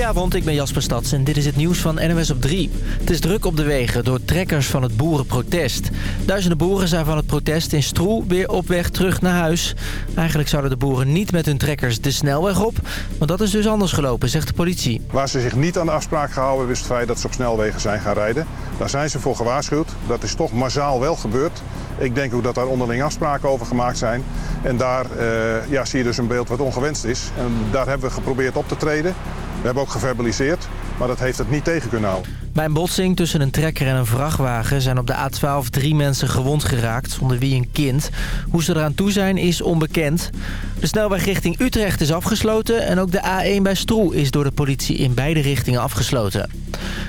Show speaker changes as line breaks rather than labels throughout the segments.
Goedenavond, ik ben Jasper Stads en dit is het nieuws van NWS op 3. Het is druk op de wegen door trekkers van het boerenprotest. Duizenden boeren zijn van het protest in Stroe weer op weg terug naar huis. Eigenlijk zouden de boeren niet met hun trekkers de snelweg op, maar dat is dus anders gelopen, zegt de politie.
Waar ze zich niet aan de afspraak gehouden hebben is het feit dat ze op snelwegen zijn gaan rijden. Daar zijn ze voor gewaarschuwd. Dat is toch massaal wel gebeurd. Ik denk ook dat daar onderling afspraken over gemaakt zijn. En daar uh, ja, zie je dus een beeld wat ongewenst is. En daar hebben we geprobeerd op te treden. We hebben ook geverbaliseerd, maar dat heeft het niet tegen kunnen houden.
Bij een botsing tussen een trekker en een vrachtwagen zijn op de A12 drie mensen gewond geraakt, onder wie een kind. Hoe ze eraan toe zijn is onbekend. De snelweg richting Utrecht is afgesloten en ook de A1 bij Stroe is door de politie in beide richtingen afgesloten.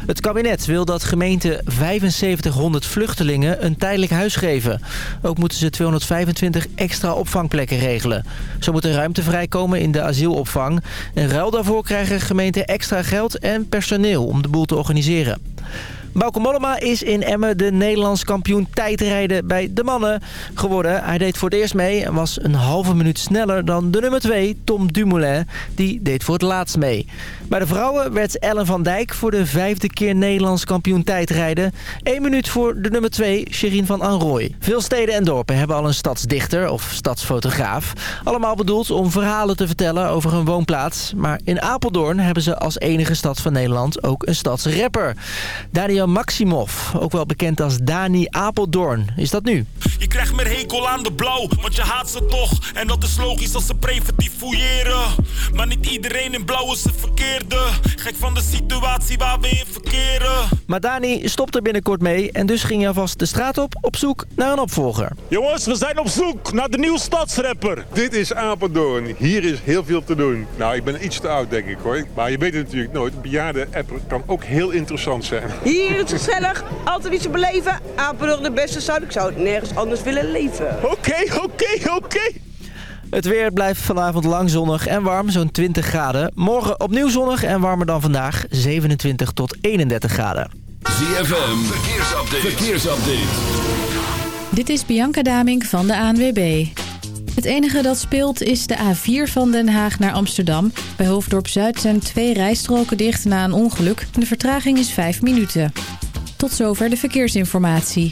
Het kabinet wil dat gemeenten 7500 vluchtelingen een tijdelijk huis geven. Ook moeten ze 225 extra opvangplekken regelen. Zo moet er ruimte vrijkomen in de asielopvang. En ruil daarvoor krijgen gemeenten extra geld en personeel om de boel te organiseren. Bauke Mollema is in Emmen de Nederlands kampioen tijdrijden bij de mannen geworden. Hij deed voor het eerst mee en was een halve minuut sneller dan de nummer 2, Tom Dumoulin. Die deed voor het laatst mee. Bij de vrouwen werd Ellen van Dijk voor de vijfde keer Nederlands kampioen tijdrijden. Eén minuut voor de nummer 2, Sherin van Anrooy. Veel steden en dorpen hebben al een stadsdichter of stadsfotograaf. Allemaal bedoeld om verhalen te vertellen over hun woonplaats. Maar in Apeldoorn hebben ze als enige stad van Nederland ook een stadsrapper. Daniel Maximov, ook wel bekend als Dani Apeldoorn. Is dat nu?
Je krijgt meer hekel aan de blauw, want je haat ze toch. En dat is logisch als ze preventief fouilleren. Maar niet iedereen in blauw is een verkeerde. Gek van de situatie waar we in verkeren.
Maar Dani stopt er binnenkort mee en dus ging hij alvast de straat op op zoek naar een opvolger.
Jongens, we zijn op zoek naar de nieuwe stadsrapper.
Dit is Apeldoorn. Hier is heel veel te doen. Nou, ik ben iets te oud denk ik hoor. Maar je weet het natuurlijk nooit. Bejaarde apper kan ook heel interessant zijn.
Hier hier het gezellig, altijd iets te beleven. Apeldoorn de beste stad, ik zou het nergens anders willen leven.
Oké, oké, oké.
Het weer blijft vanavond lang zonnig en warm, zo'n 20 graden. Morgen opnieuw zonnig en warmer dan vandaag, 27 tot 31 graden.
ZFM, verkeersupdate. verkeersupdate.
Dit is Bianca Damink van de ANWB. Het enige dat speelt is de A4 van Den Haag naar Amsterdam. Bij Hoofddorp Zuid zijn twee rijstroken dicht na een ongeluk. De vertraging is 5 minuten. Tot zover de verkeersinformatie.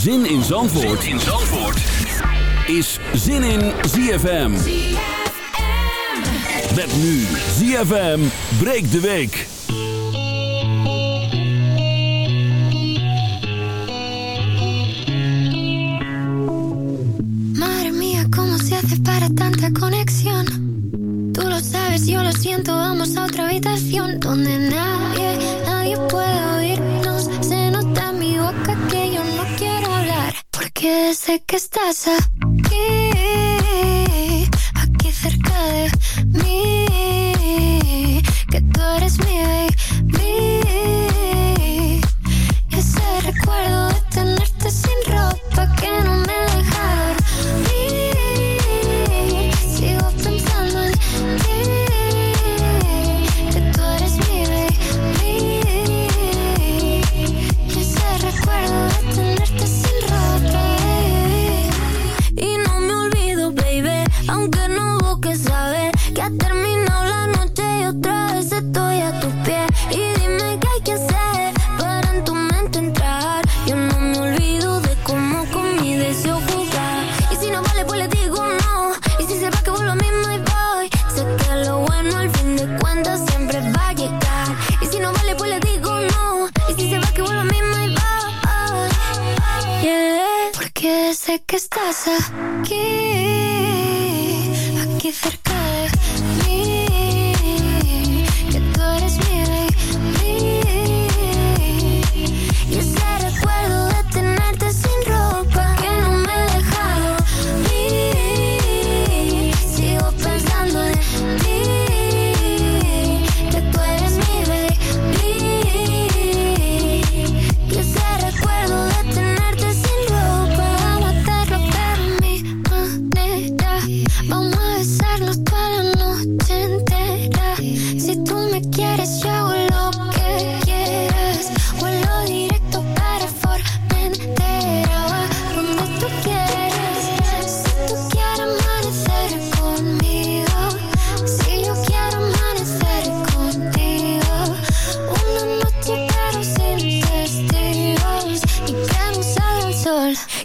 Zin in Zandvoort, zin in Zandvoort. is Zin in ZFM. ZFM. Met nu ZFM breekt de week.
para tanta conexión. Tú lo sabes, yo lo siento, vamos a otra habitación donde nadie, nadie puede porque sé que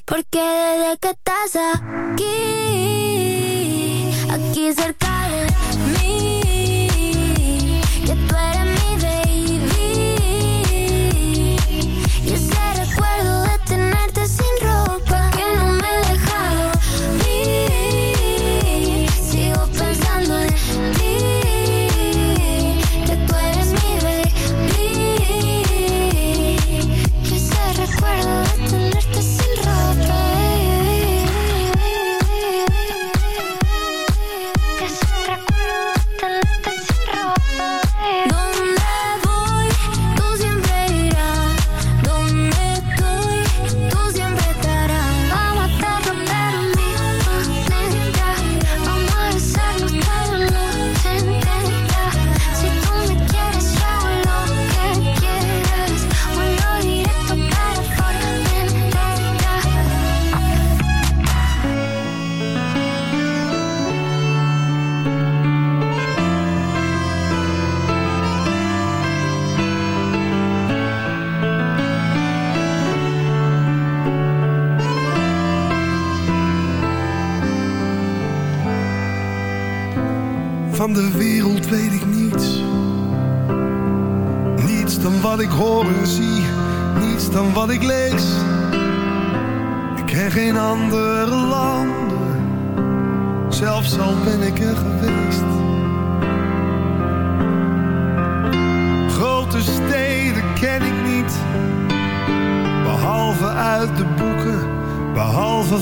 Porque desde que estás aquí, aquí cerca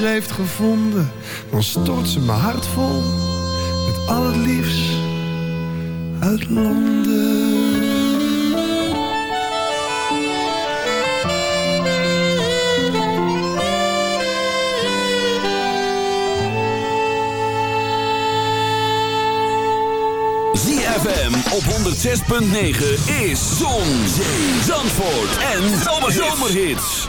weer heeft gevonden, dan stort ze mijn hart vol met al het liefst uit Londen.
ZFM op 106.9 is Zon, Zee, Zandvoort en Zomerhits.
Zomerhits.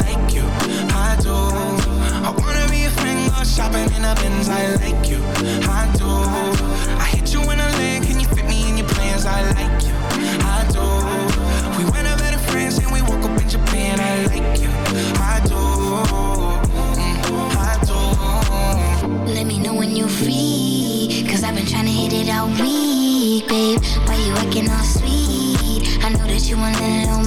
Like you, I do. I wanna be a friend, go shopping in a Benz. I like you, I do. I hit you in a lane, can you fit me in your plans? I like you, I do. We went out better friends and we woke up in Japan. I like you, I do. Mm, I do.
Let me know when you're free. Cause I've been trying to hit it all week, babe. Why you acting all sweet? I know that you want a little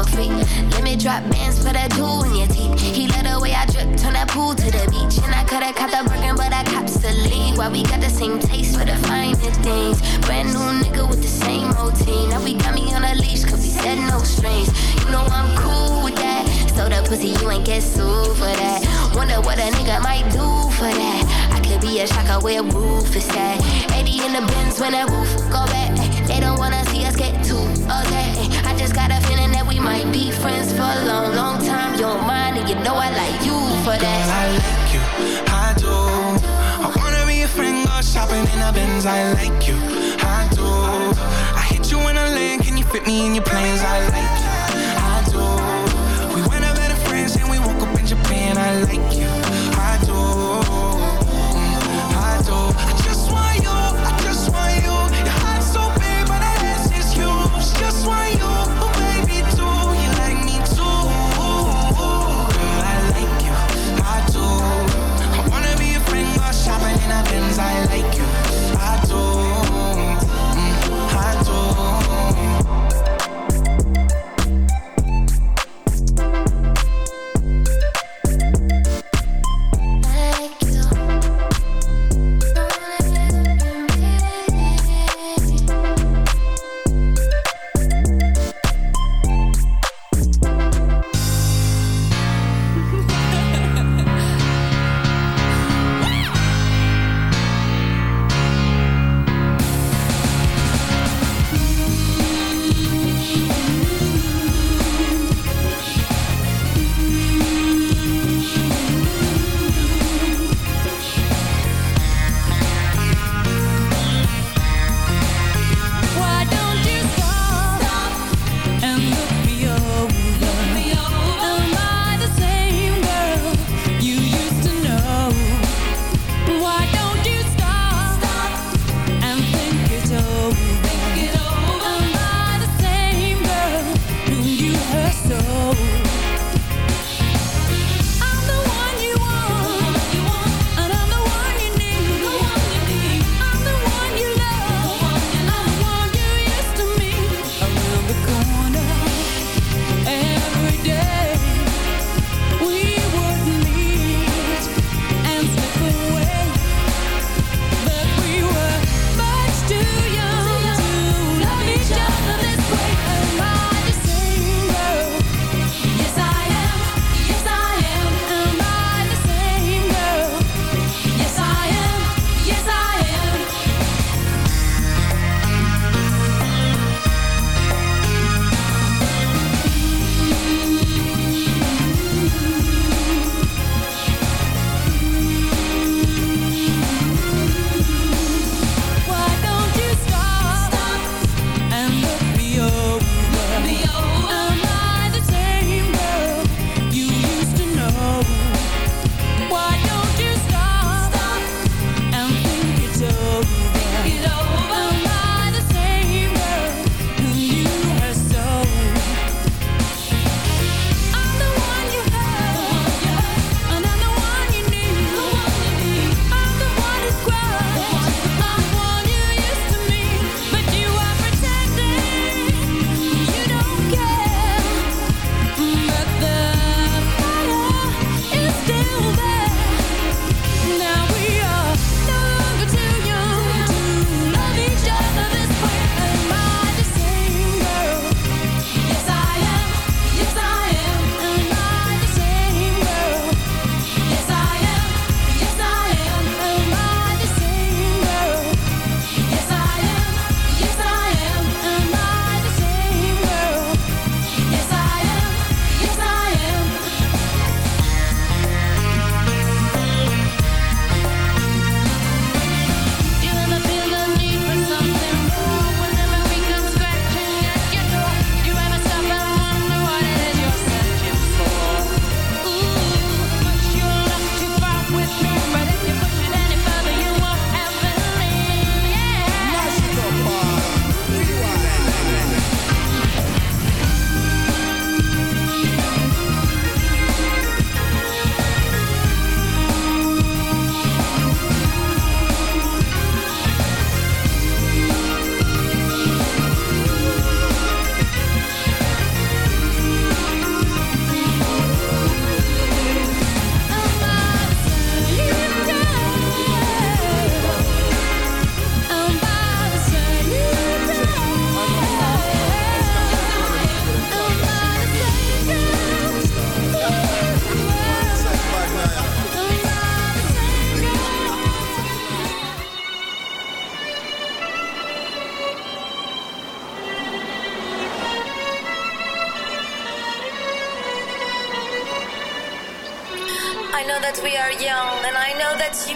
freak. Let me drop bands for that jewel in your teeth. He let the way I drip, turn that pool to the beach. And I coulda caught the Birkin, but I cops the lead. Why we got the same taste for the finer things. Brand new nigga with the same routine. Now we got me on a leash, cause we said no strings. You know I'm cool with that. So the pussy, you ain't get sued for that. Wonder what a nigga might do for that. I could be a shocker where roof is at. 80 in the bins when that roof go back. They don't wanna see us get too upset. I just got a feeling we might be friends for a long, long time. You're mine, and you know I like you for
Girl, I like you, I do. I wanna be a friend, go shopping in a Benz. I like you, I do. I hit you in a lane, can you fit me in your plans? I like you, I do. We went out better friends and we woke up in Japan. I like you,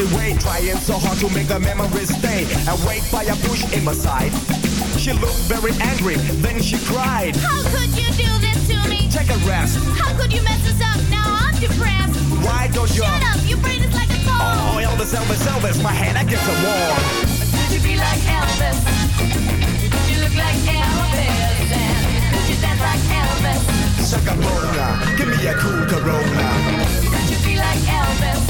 losing weight, trying so hard to make the memories stay. Awake by a bush in my side. She looked very angry, then she cried.
How could you do this to me?
Take a rest.
How could you mess us up? Now I'm depressed.
Why don't you?
Shut up, your brain is like a phone.
Oh, Elvis, Elvis, Elvis, my hand against the wall.
Could you be like Elvis? Could you look like Elvis? And could you dance like Elvis?
Shaka Bona, give me a cool Corona.
Could you be like Elvis?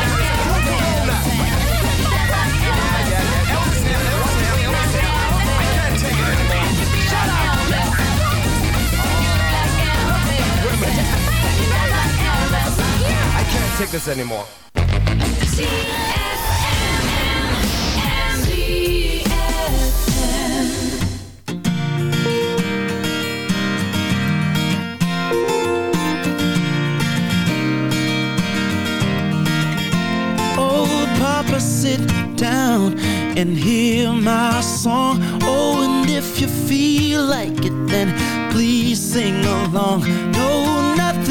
take this anymore.
Papa, sit down and hear my song. Oh, and if you feel
like it, then please sing along. No, nothing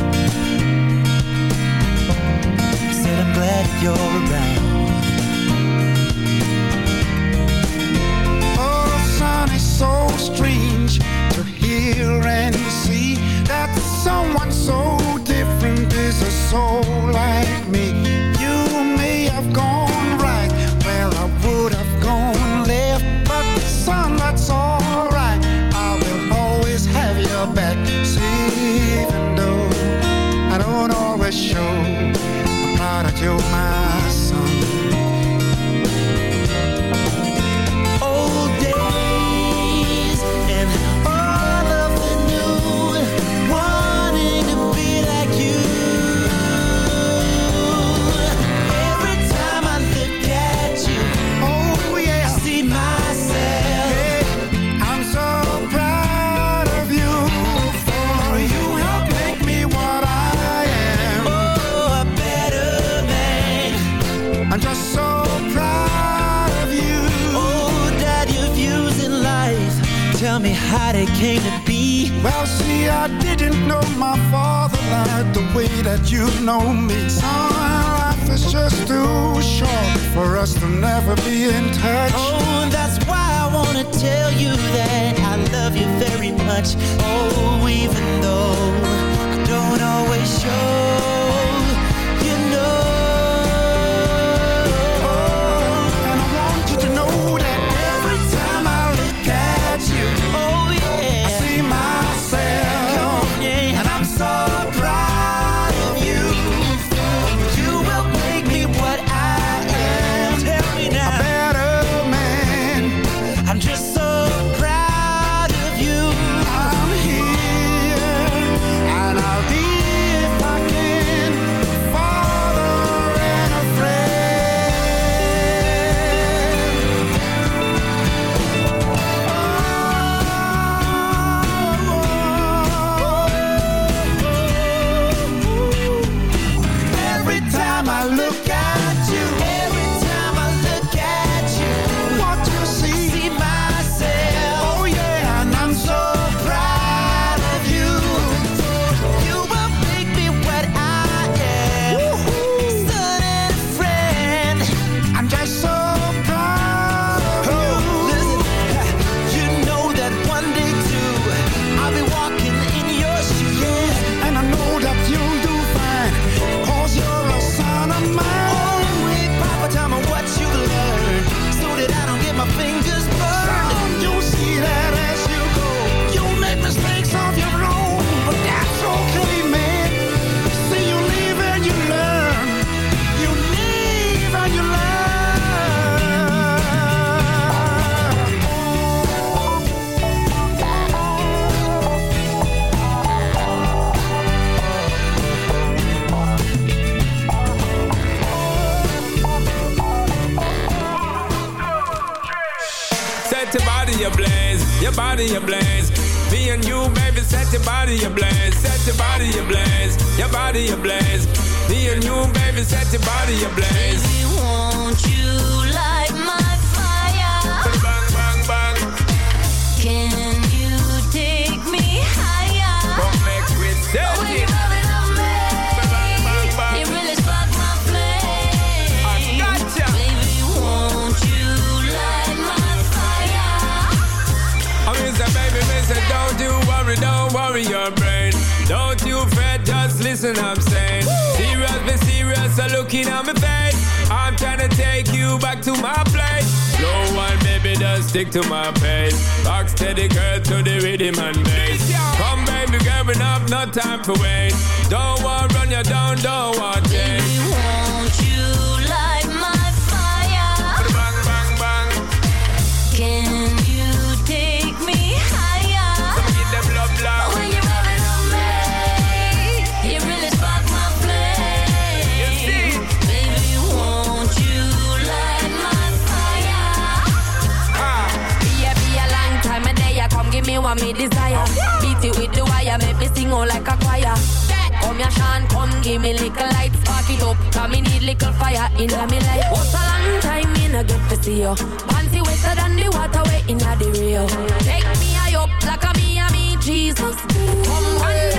and I'm
saying Serious, be serious, so looking at my face. I'm trying to take you back to my place. No one, baby, just stick to my pace. Rock steady, girl, to the rhythm and bass. Come, baby, girl, enough, no time for wait. Don't want run you down, don't want change wire, make me sing out like a choir. Come here, Sean, come give me little light, spark it up. Cause me need little fire in me life. What's a long time me no get to see you? Panty wetter than the water way in the Rio. Take me high up like a me and me Jesus. Come one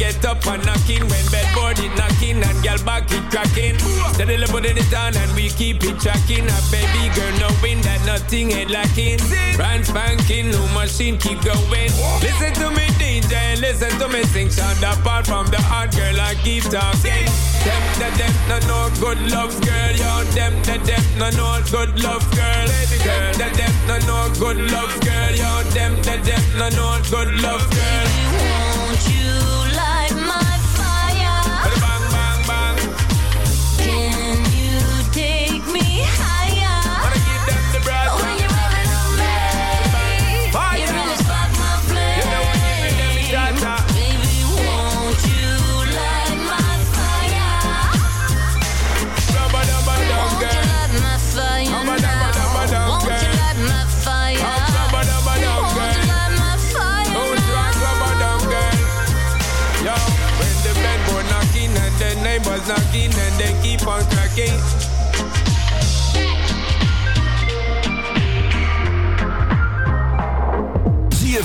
get up and knocking. When bedboard it knocking and girl back it cracking. Steadily putting it on and we keep it tracking. A baby girl knowing that nothing ain't lacking. Brand spanking, new machine keep going. Listen to me DJ, listen to me sing. Sound apart from the hard girl I keep talking. Them, them, them, no no good love girl. Yo, them, them, them, no no good love girl. Them, them, no no good love girl. Yo, them, them, them, no no good love girl.
Won't you light my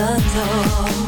我走。